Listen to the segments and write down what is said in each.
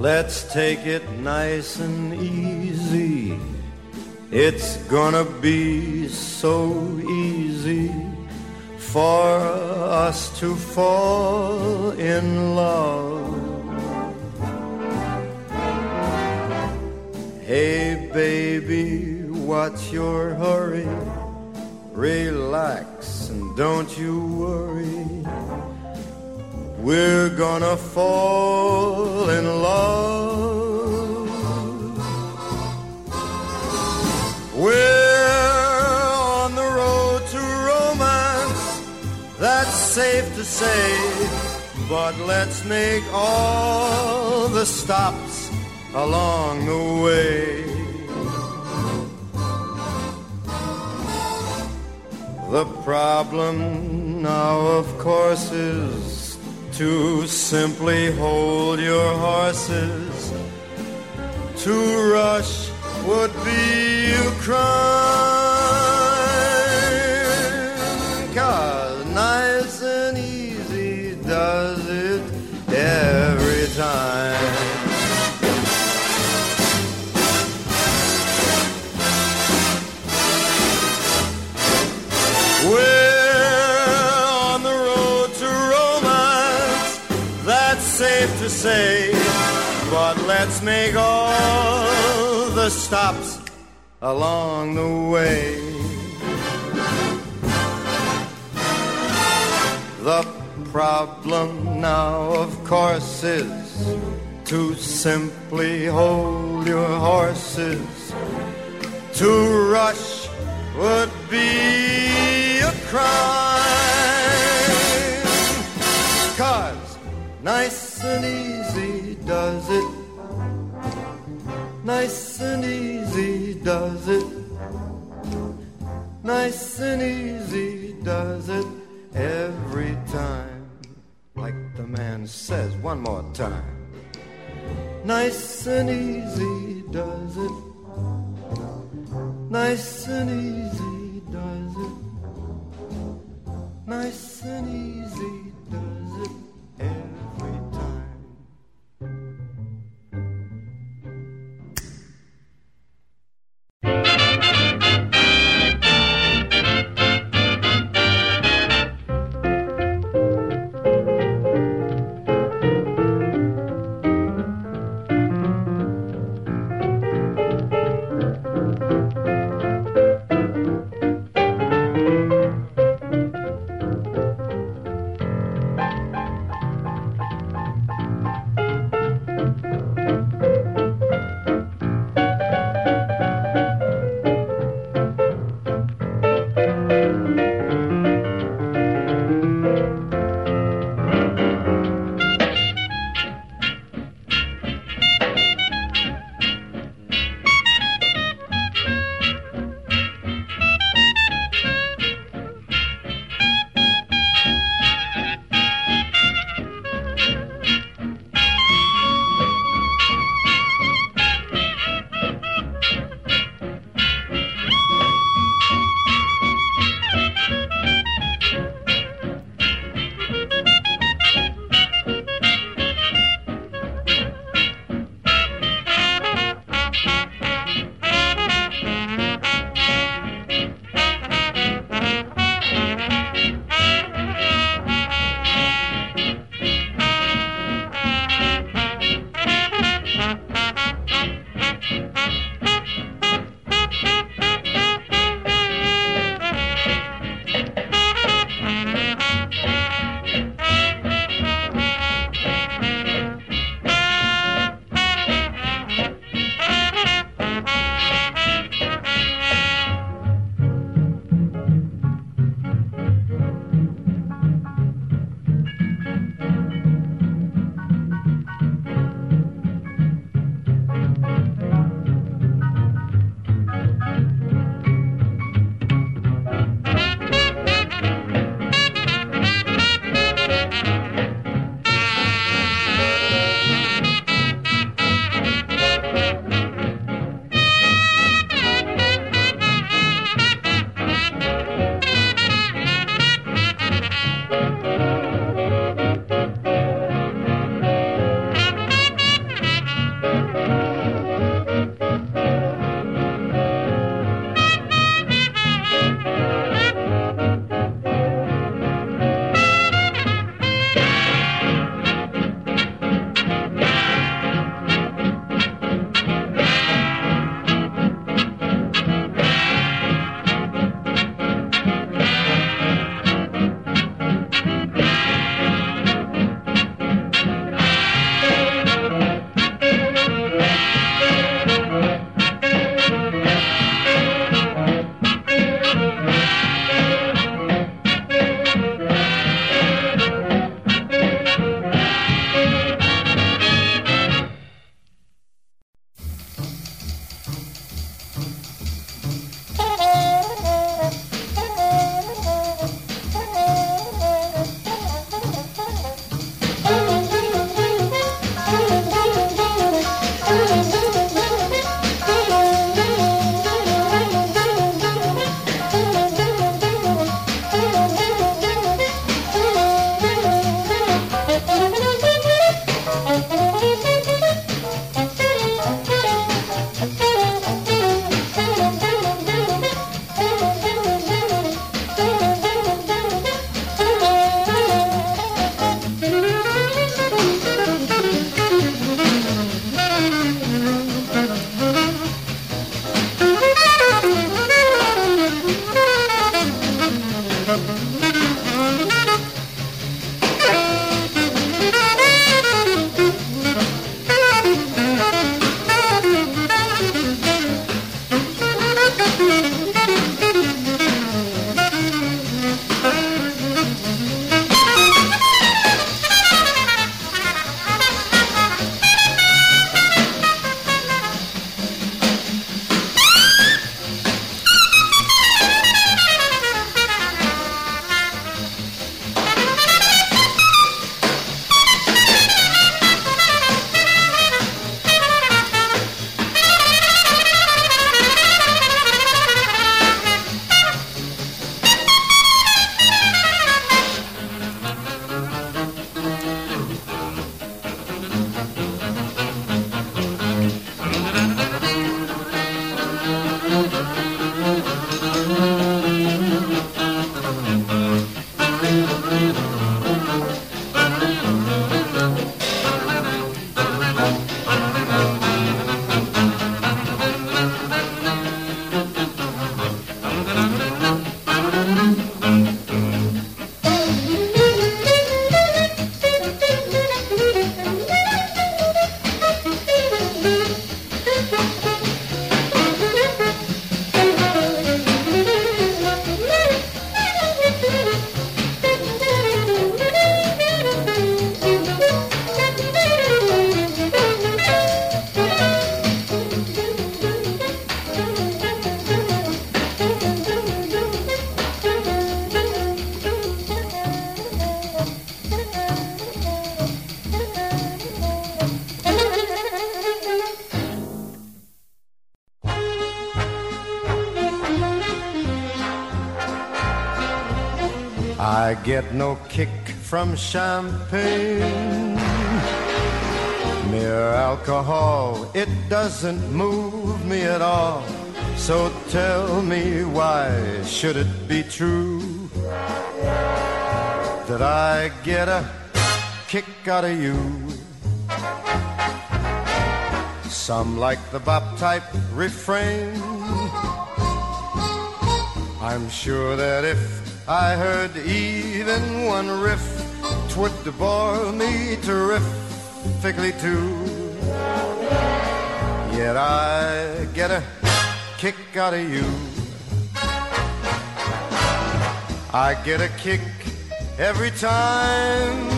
Let's take it nice and easy. It's gonna be so easy for us to fall in love. Hey baby, what's your hurry? Relax and don't you worry. We're gonna fall in love. We're on the road to romance, that's safe to say. But let's make all the stops along the way. The problem now, of course, is to simply hold your horses. To rush would be a crime. Stops along the way. The problem now, of course, is to simply hold your horses. To rush would be a crime. Cause nice and easy does it. Nice and easy does it. Nice and easy does it every time. Like the man says one more time. Nice and easy does it. Nice and easy does it. Nice and easy from champagne. Mere alcohol, it doesn't move me at all. So tell me why should it be true that I get a kick out of you? Some like the bop type refrain. I'm sure that if I heard even one riff, twould bore me terrifically too. Yet I get a kick out of you. I get a kick every time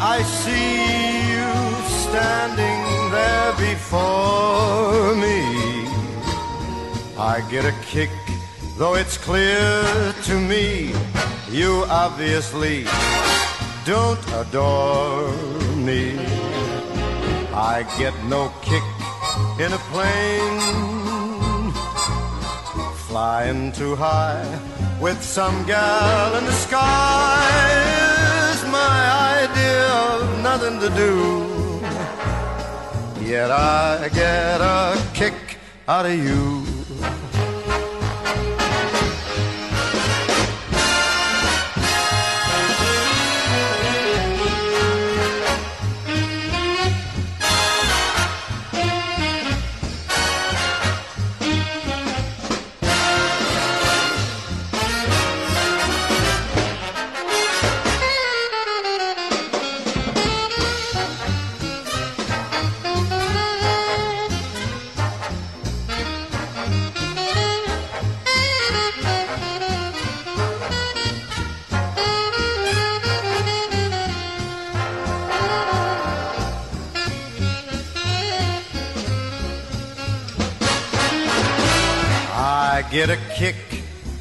I see you standing there before me. I get a kick, though it's clear to me you obviously don't adore me. I get no kick in a plane flying too high with some gal in the sky is my idea of nothing to do. Yet I get a kick out of you.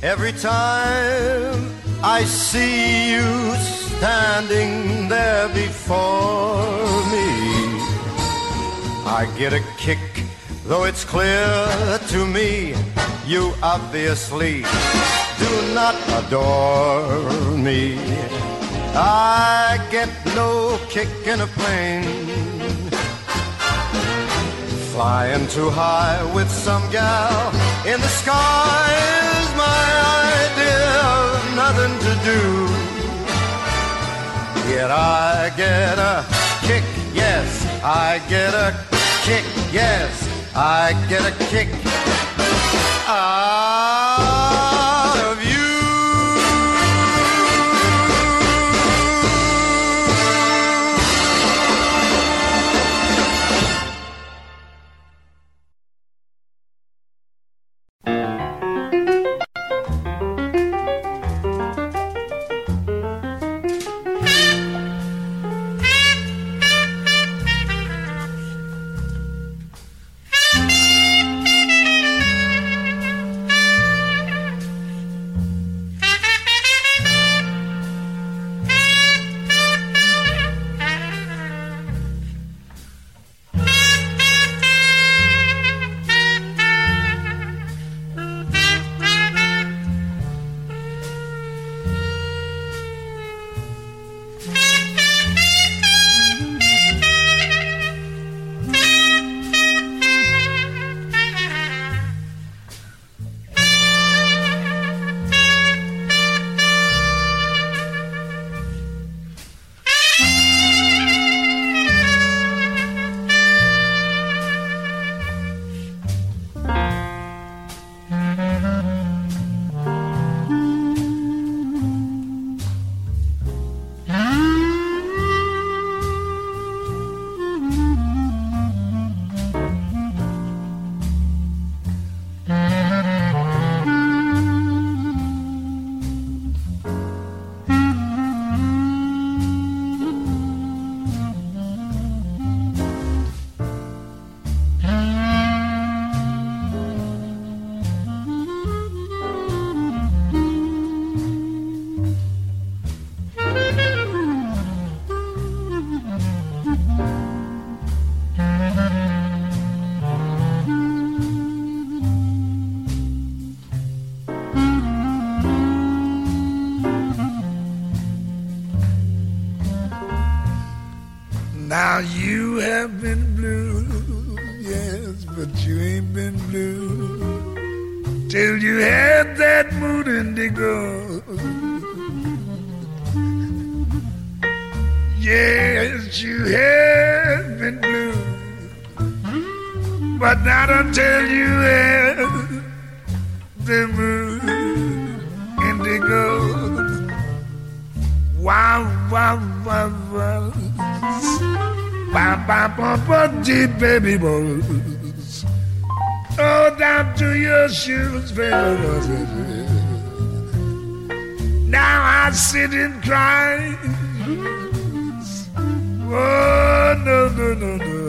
Every time I see you standing there before me. I get a kick, though it's clear to me you obviously do not adore me. I get no kick in a plane Flying too high with some gal in the sky is my idea of nothing to do. Yet I get a kick, yes, I get a kick, yes, I get a kick. Out Now you have been blue, yes, but you ain't been blue till you had that mood indigo. Yes, you have been blue, but not until you had the mood indigo. Wow, wow, wow, wow. Ba, ba, ba, ba, deep baby boys. Oh, down to your shoes, baby. Now I sit and cry. Oh, no, no, no, no.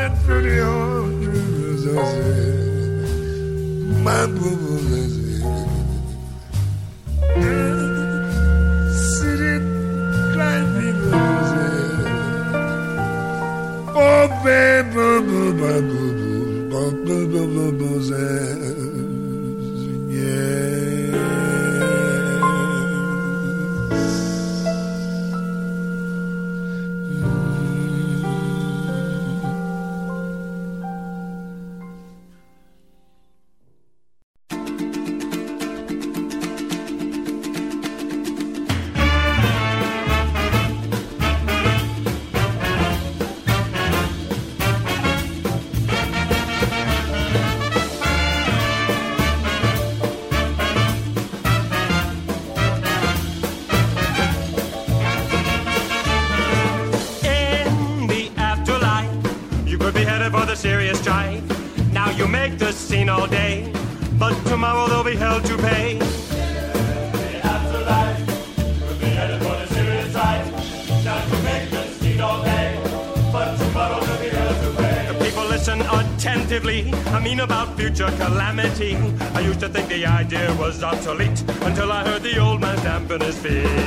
that pretty horn. My boo boo, sitting obsolete until I heard the old man dampen his feet.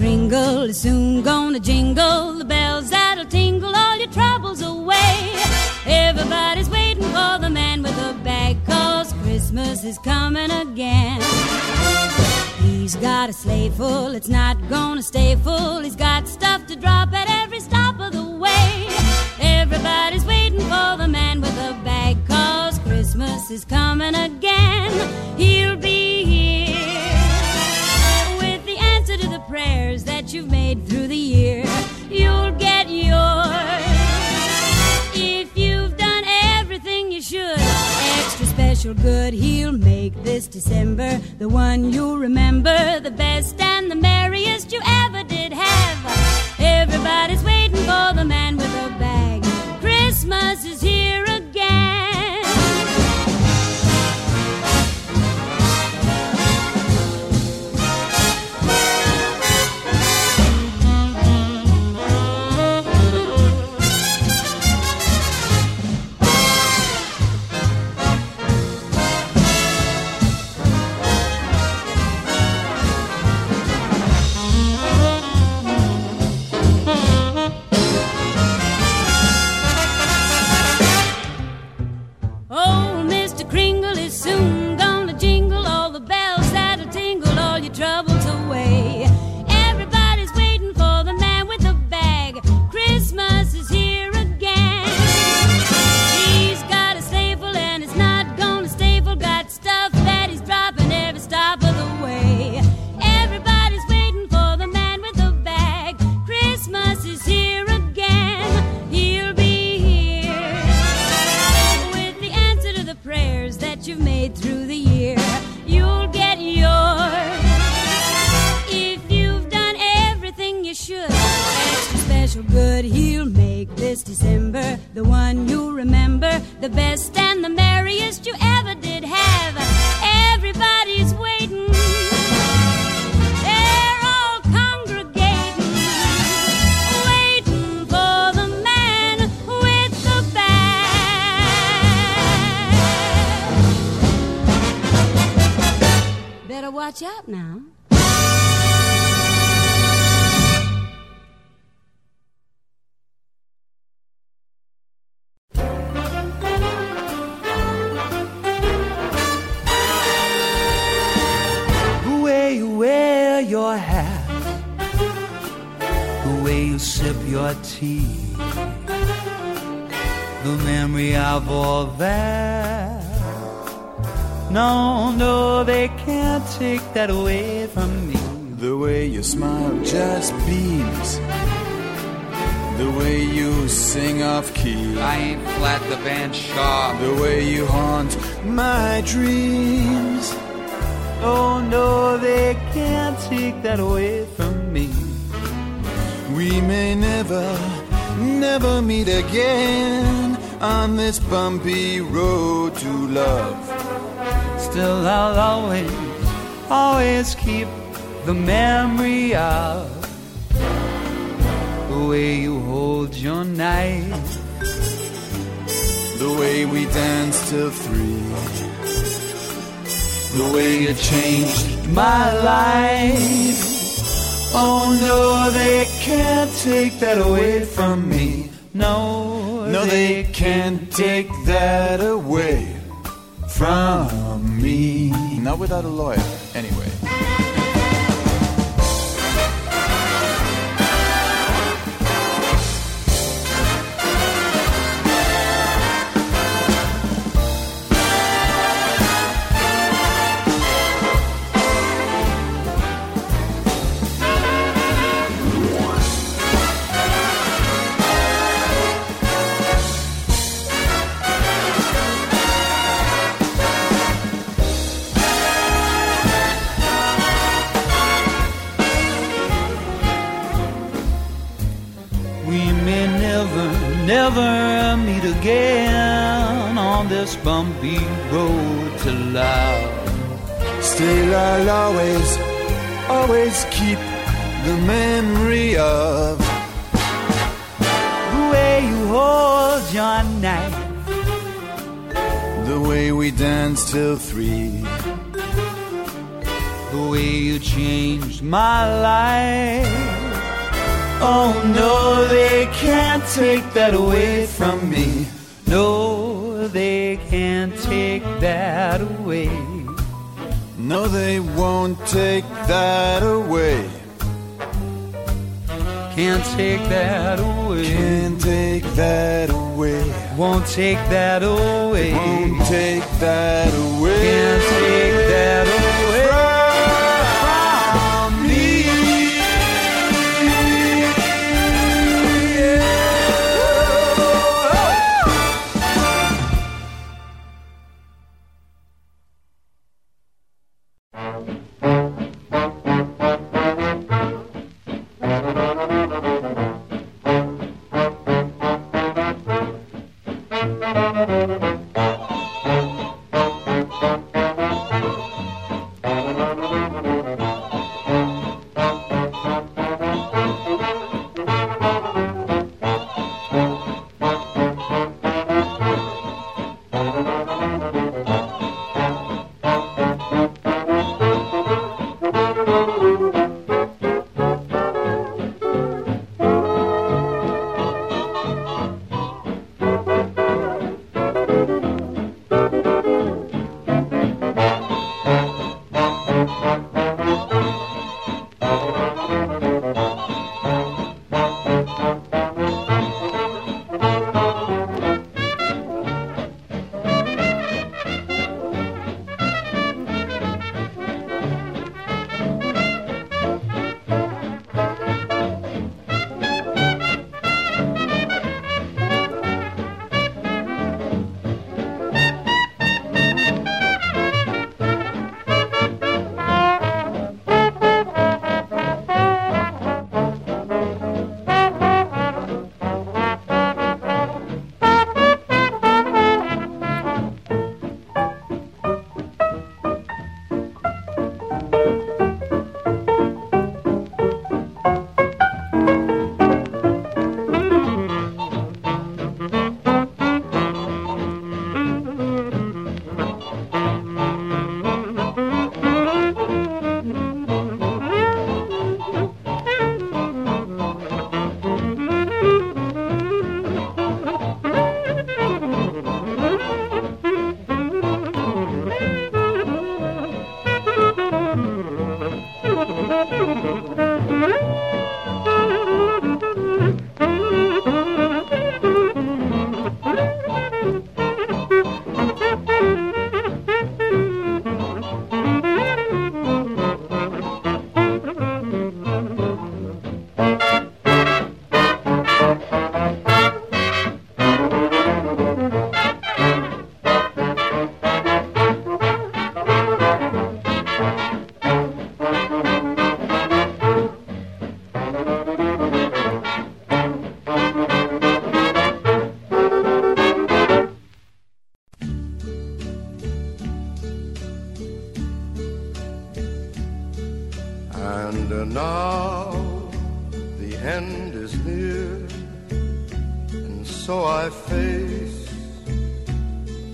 Kringle is soon gonna jingle the bells that'll tingle all your troubles away. Everybody's waiting for the man with the bag, cause Christmas is coming again. He's got a sleigh full, it's not gonna stay the one you'll remember, the best and the merriest you ever did have. Everybody's waiting for the man with a bag. Christmas is here sip your tea, the memory of all that. No, no, they can't take that away from me. The way you smile just beams. The way you sing off key. I ain't flat the band sharp. The way you haunt my dreams. Oh no, they can't take that away from me. We may never, never meet again on this bumpy road to love. Still, I'll always, always keep the memory of the way you hold your knife. The way we danced till three. The way you changed my life. Oh no, they can't take that away from me. No, No, they can't take that away from me. Not without a lawyer, anyway. This bumpy road to love. Still, I'll always, always keep the memory of The way you hold your knife, the way we danced till three. the way you changed my life. Oh no, they can't take that away from me. No, they can't take that away. No, they won't take that away. Can't take that away. Can't take that away. Won't take that away. Won't take that away.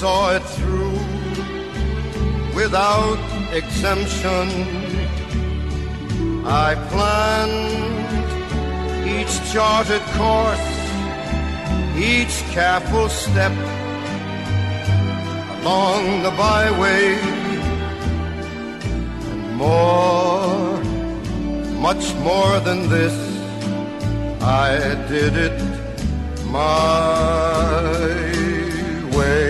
saw it through without exemption. I planned each charted course, each careful step along the byway. And more, much more than this. I did it my way.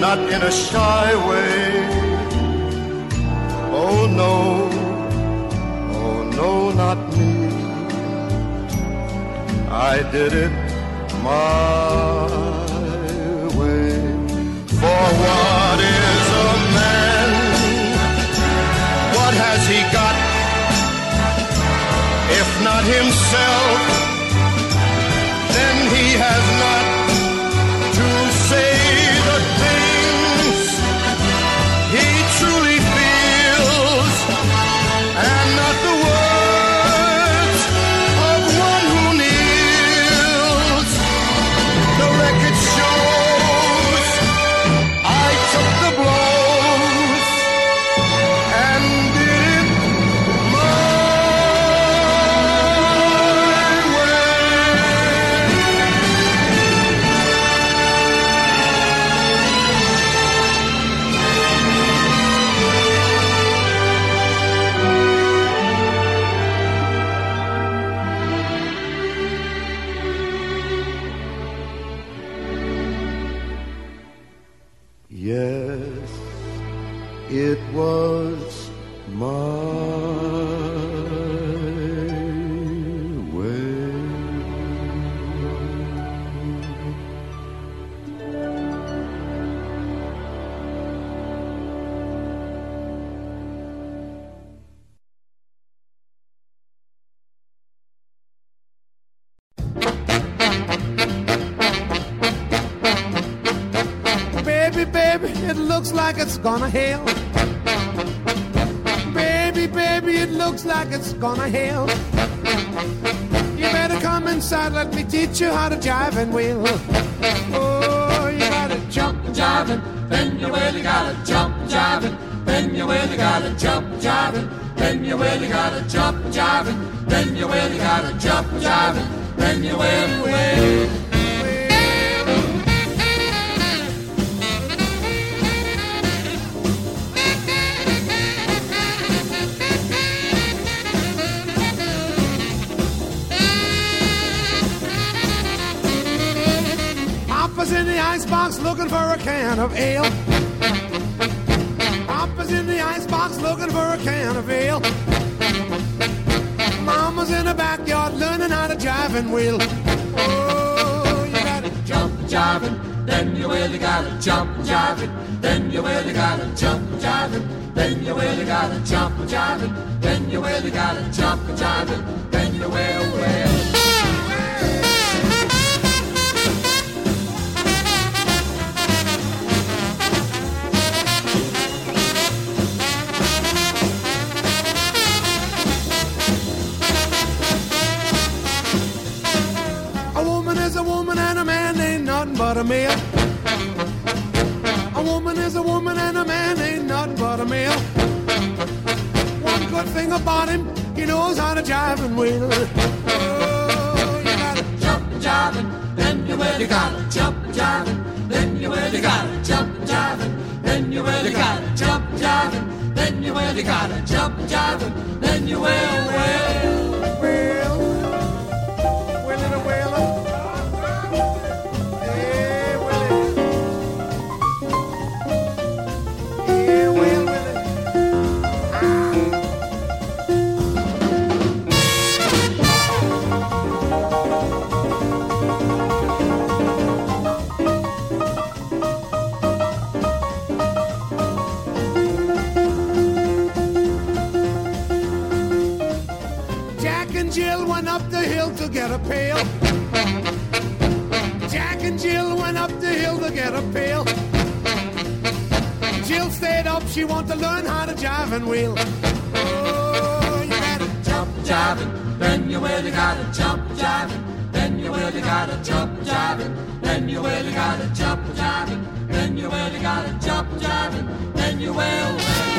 not in a shy way, oh no, oh no, not me. I did it my way. For what is a man? What has he got? If not himself, then he has not gonna hail. But a male. A woman is a woman and a man ain't nothing but a male. One good thing about him, he knows how to jive and wheel. Oh, you gotta jump jiving, then you really gotta jump jiving, then you really gotta jump jiving, then you really gotta jump jiving, then you will. You gotta jump jiving, then you will, will. Well, Willie to get a pail. Jack and Jill went up the hill to get a pail. Jill stayed up, she wanted to learn how to jive and wheel. Oh, you gotta Jump jiving, then you. You gotta jump jiving, then you. You gotta jump jiving, then you. You gotta jump jiving, then you. You gotta jump jiving, then you will.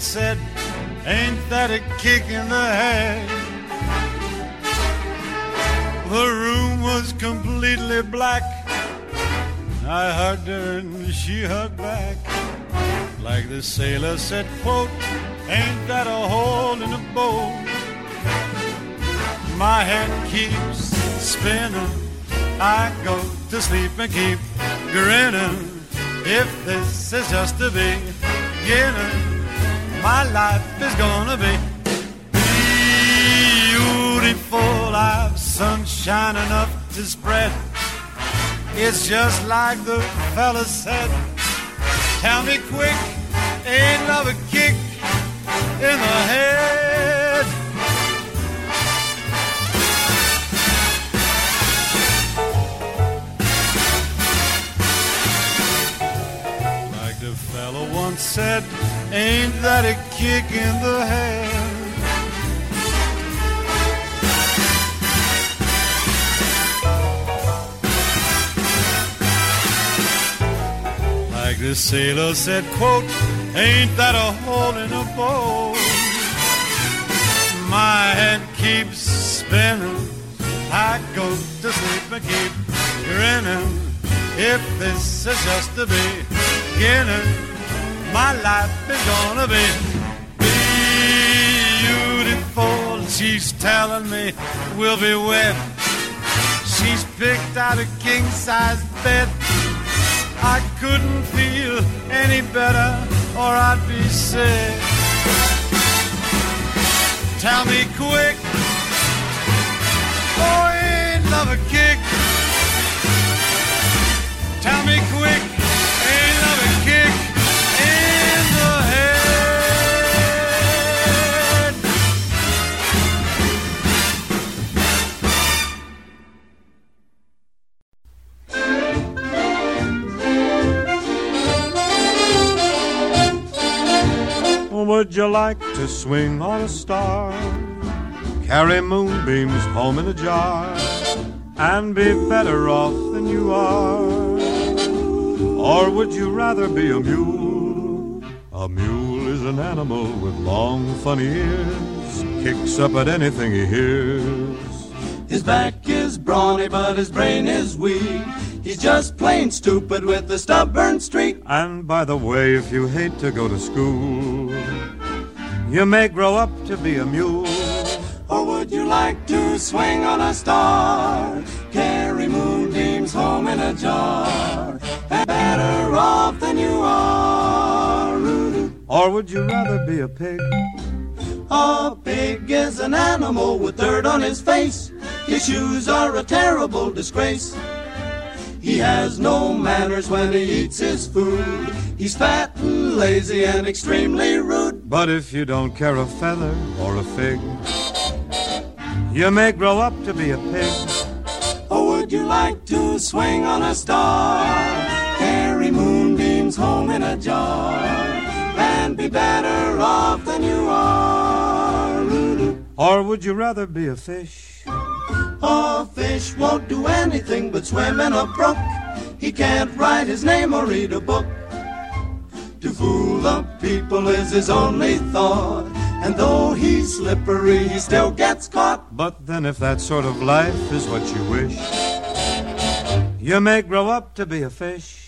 Said, ain't that a kick in the head? The room was completely black. I hugged her and she hugged back. Like the sailor said, quote, ain't that a hole in the boat? My head keeps spinning. I go to sleep and keep grinning. If this is just the beginning, my life is gonna be beautiful. I've sunshine enough to spread. It's just like the fella said. Tell me quick, ain't love a kick in the head? Like the fella once said, ain't that a kick in the head? Like the sailor said, quote, ain't that a hole in a boat? My head keeps spinning. I go to sleep and keep grinning. If this is just the beginning, my life is gonna be beautiful. She's telling me we'll be wed. She's picked out a king size bed. I couldn't feel any better or I'd be sick. Tell me quick, oh, ain't love a kick? Tell me quick, ain't love a kick Would you like to swing on a star? Carry moonbeams home in a jar and be better off than you are? Or would you rather be a mule? A mule is an animal with long, funny ears, kicks up at anything he hears. His back is brawny, but his brain is weak. He's just plain stupid with a stubborn streak. And by the way, if you hate to go to school, you may grow up to be a mule. Or would you like to swing on a star? Carry moonbeams home in a jar. And better off than you are. Or would you rather be a pig? A pig is an animal with dirt on his face. His shoes are a terrible disgrace. He has no manners when he eats his food. He's fat and lazy and extremely rude. But if you don't care a feather or a fig, you may grow up to be a pig. Or would you like to swing on a star? Carry moonbeams home in a jar. And be better off than you are. Or would you rather be a fish? A fish won't do anything but swim in a brook. He can't write his name or read a book. To fool the people is his only thought. And though he's slippery, he still gets caught. But then, if that sort of life is what you wish, you may grow up to be a fish.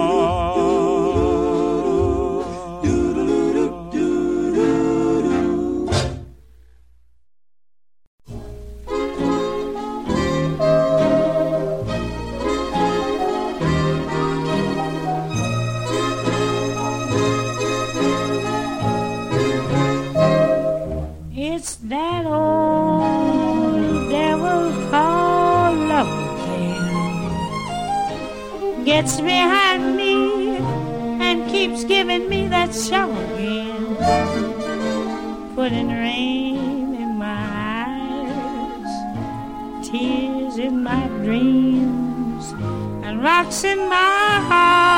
It's that old devil called love again. Gets behind me and keeps giving me that show again. Putting rain in my eyes, tears in my dreams. and rocks in my heart.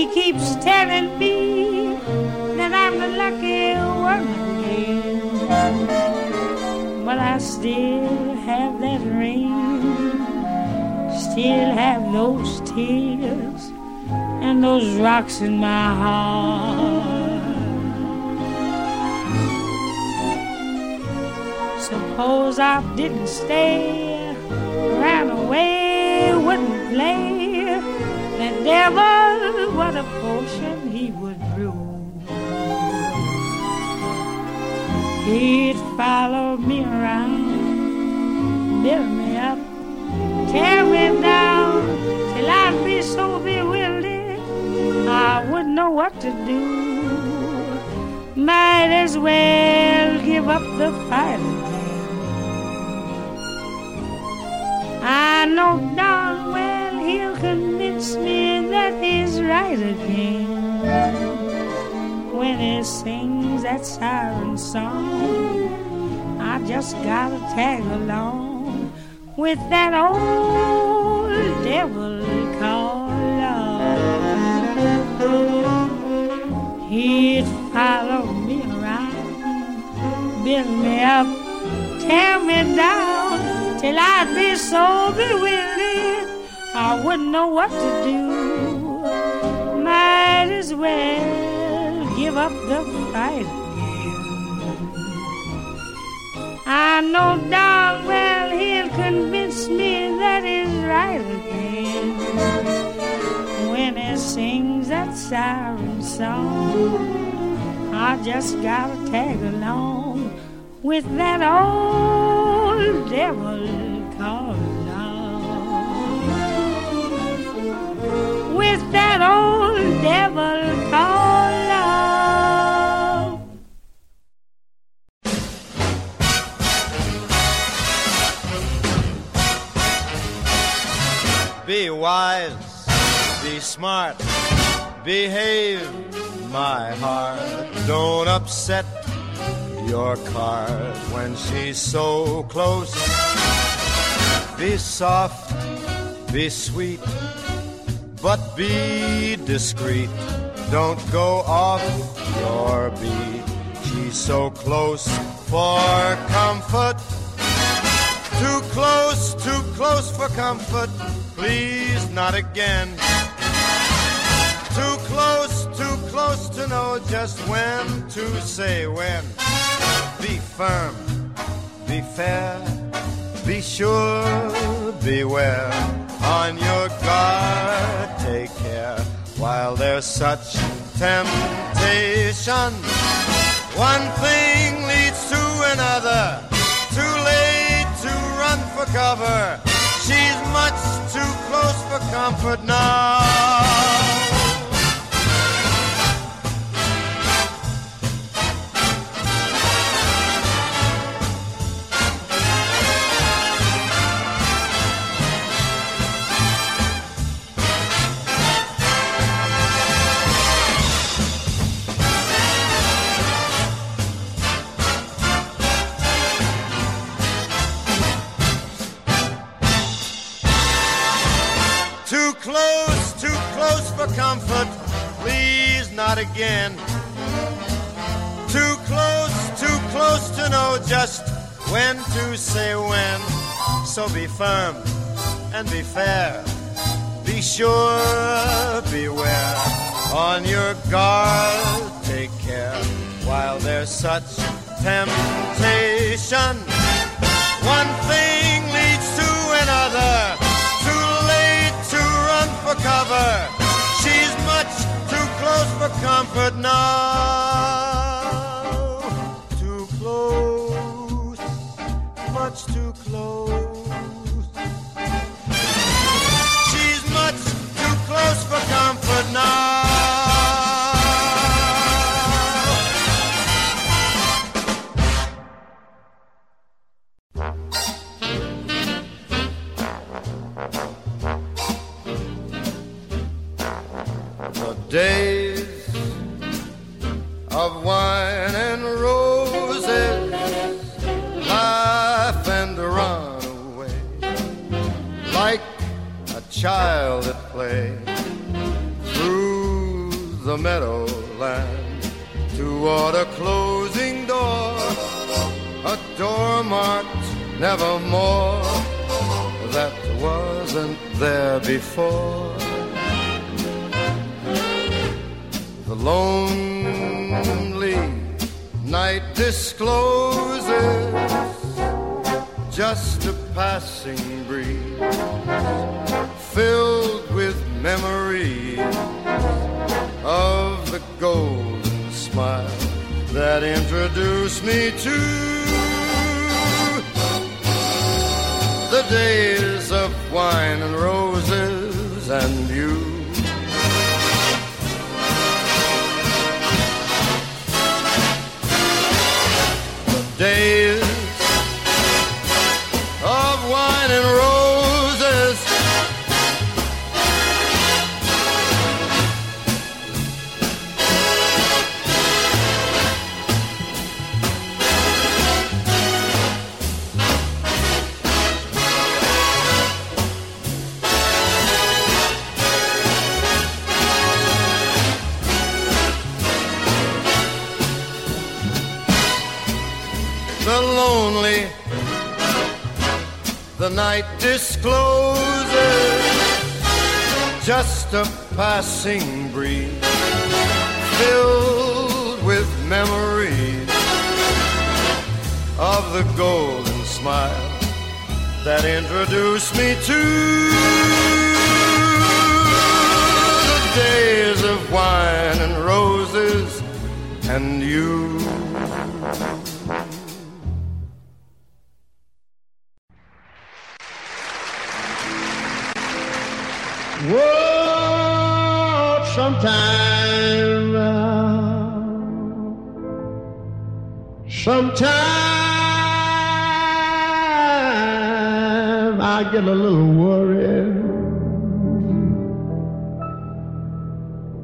He keeps telling me that I'm the lucky one again. But I still have that ring, still have those tears and those rocks in my heart. Suppose I didn't stay, ran away, wouldn't play. The devil, what a potion he would brew. He'd follow me around, build me up, tear me down, till I'd be so bewildered I wouldn't know what to do. Might as well give up the fight again. I know darn well he'll convince me that he's right again when he sings that siren song. I just gotta tag along with that old devil called love. He'd follow me around, build me up, tear me down, till I'd be so bewildered I wouldn't know what to do. As well give up the fight again. I know darn well he'll convince me that he's right again. When he sings that siren song, I just gotta tag along with that old devil With that old devil called love. Be wise, be smart, behave, my heart. Don't upset your card when she's so close. Be soft, be sweet, but be discreet. Don't go off your beat. She's so close for comfort. Too close, too close for comfort. Please, not again. Too close, too close to know just when to say when. Be firm, be fair, be sure, beware. On your guard, take care while there's such temptation. One thing leads to another. Too late to run for cover. She's much too close for comfort now. Again. Too close, too close to know just when to say when. So be firm and be fair. Be sure, beware. On your guard, take care while there's such temptation. One thing leads to another. Too late to run for cover. Close for comfort now. Too close, much too close. She's much too close for comfort now. Meadowland toward a closing door, a door marked nevermore that wasn't there before. The lonely night discloses just a passing breeze filled with memories of the golden smile that introduced me to the days of wine and roses and you. Just a passing breeze filled with memories of the golden smile that introduced me to the days of wine and roses and you. Sometime I get a little worried.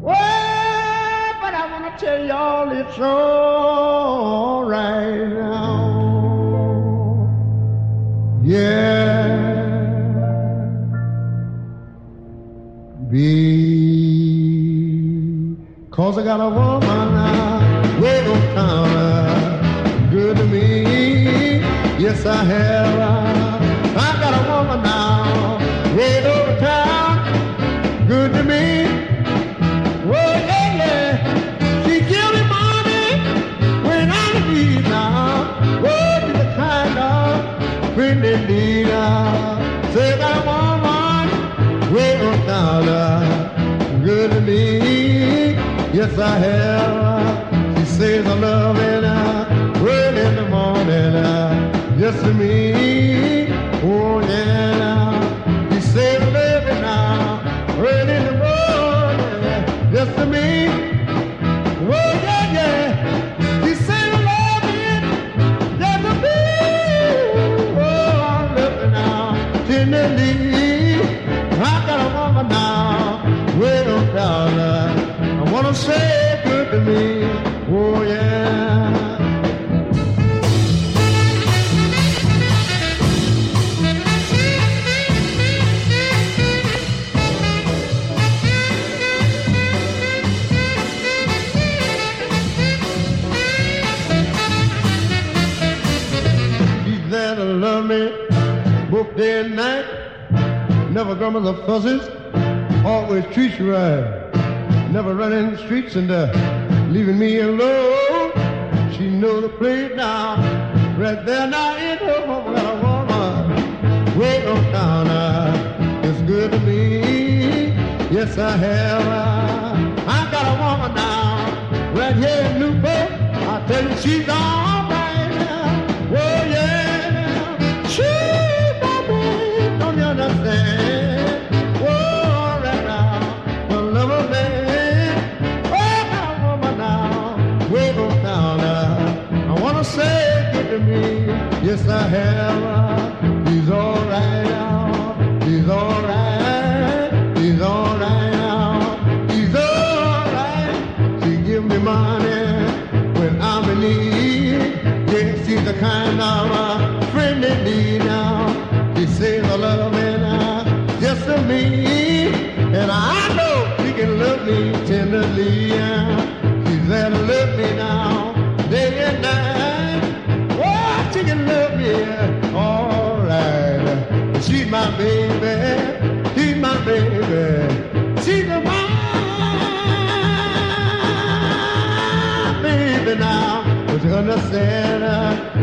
Well, but I want to tell y'all it's all right now. Yeah. Because I got a woman now, way on I got a woman now, over town, good to me. Oh, yeah, yeah. She give me money when I need now. Oh, she's kind of friend Say, a woman, way on town, good to me. Yes, I have. She says I love it to me. Oh yeah. She says I now, early in the morning, just to me. Oh yeah, yeah. She says I love just to me. Oh, now, tenderly. I got a woman now, way on I wanna say good to me. Oh yeah. Never grumbles or fusses, always treats you right. Never running the streets and uh, leaving me alone. She know the place now, right there now in her home. Got a woman way on down. Uh, it's good to me. Yes, I have. Uh, I got a woman now, right here in Newport. I tell you, she's all Sahara. Alright now. He's alright. He's alright now. He's alright. She give me money when I'm in need. Yeah, she's the kind of a friend in need now. She says I love and just to me, and I know she can love me tenderly. Yeah, she's there to love me now. Can love me all right. She's my baby, she's my baby. She's my baby now. But you understand, uh,